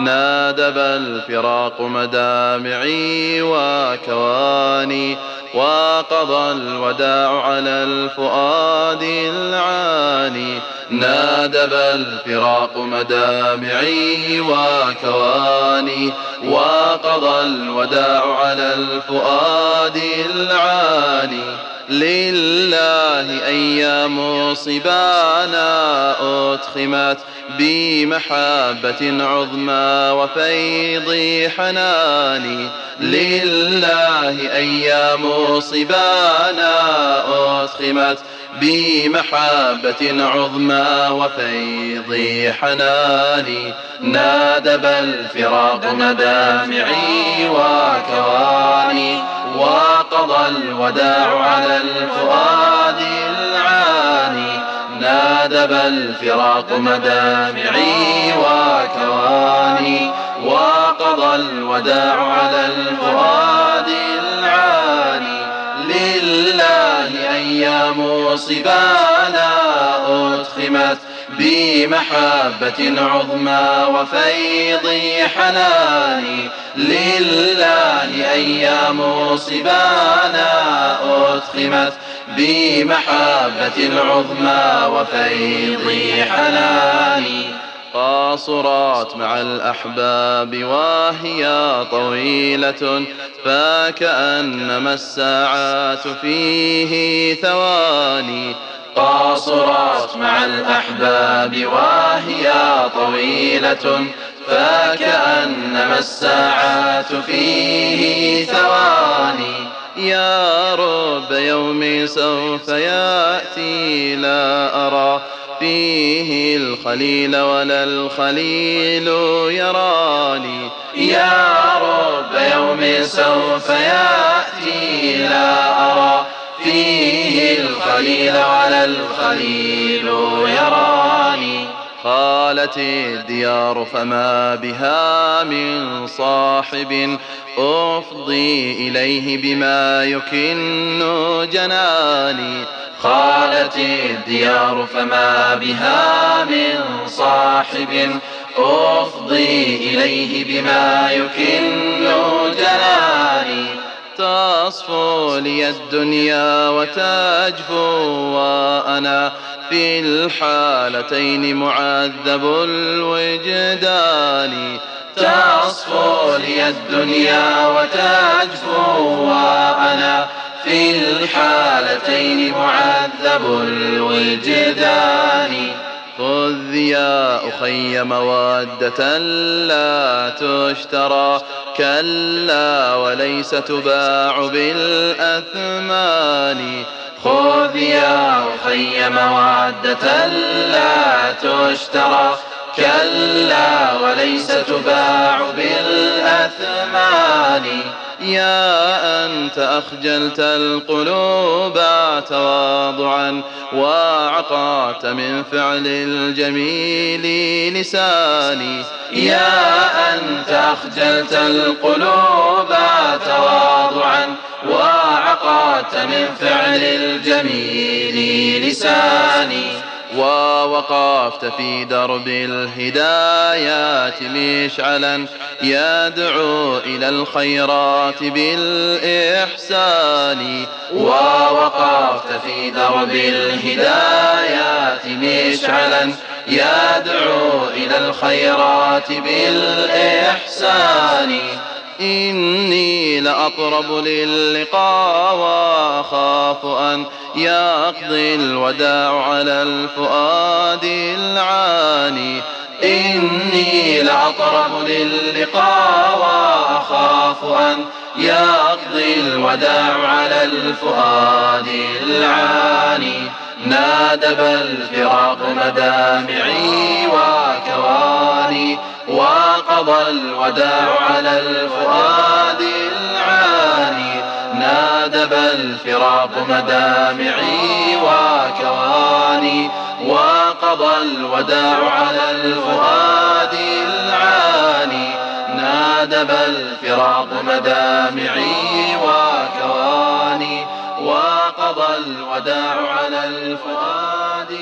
نادب الفراق مدامعي وكواني وقضى الوداع على الفؤاد العاني. نادب الفراق مدامعي وكواني وقضى الوداع على الفؤاد العاني. لله أيام صبانا أتخمت بمحبة عظمى وفيض حناني لله أيام صبانا أتخمت بمحبة عظمى وفيض حناني نادب الفراق مدامعي وكواني وقضى الوداع على الفؤاد العاني نادب الفراق مدامعي وكواني وقضى الوداع على الفؤاد العاني. لله أيام صبانا أدخمت بمحبة عظمى وفيض حناني. لله أيام صبانا أدخمت بمحبة عظمى وفيض حناني. قاصرات مع الأحباب وهي طويلة فكأنما الساعات فيه ثواني. قاصرات مع الأحباب وهي طويلة فكأنما الساعات فيه ثواني. يا رب يوم سوف يأتي لا أرى فيه الخليل ولا الخليل يراني. يا رب يوم سوف يأتي لا أرى فيه الخليل ولا الخليل يراني. قالت الديار فما بها من صاحب أفضي إليه بما يكن جناني. قالت الديار فما بها من صاحب أفضي إليه بما يكن جناني. تصفو لي الدنيا وتجفو وأنا في الحالتين معذب الوجدان. تصفو لي الدنيا وتجفو وأنا في الحالتين معذب الوجدان. خذ يا أخي مودة لا تشترى كلا وليس تباع بالأثمان. خذ يا أخي مودة لا تشترى كلا وليس تباع بالأثمان. يا أنت أخجلت القلوب تواضعا وعقات من فعل الجميل لساني. يا أنت أخجلت القلوب تواضعا وعقات من فعل الجميل لساني. ووقفت في درب الهدايات مشعلا. يدعو إلى الخيرات بالإحسان. ووقفت في درب الهدايات مشعلا. يدعو إلى الخيرات بالإحسان. إني لأقرب للقاء وأخاف أن يقضي الوداع على الفؤاد العاني. إني لأقرب للقاء وأخاف أن يقضي الوداع على الفؤاد العاني. نادب الفراق مدامعي وكواني وقضى الوداع على الفؤاد نادب الفراق مدامعي وكواني وقضى الوداع على الفؤاد العاني. نادب الفراق مدامعي وكواني وقضى الوداع على الفؤاد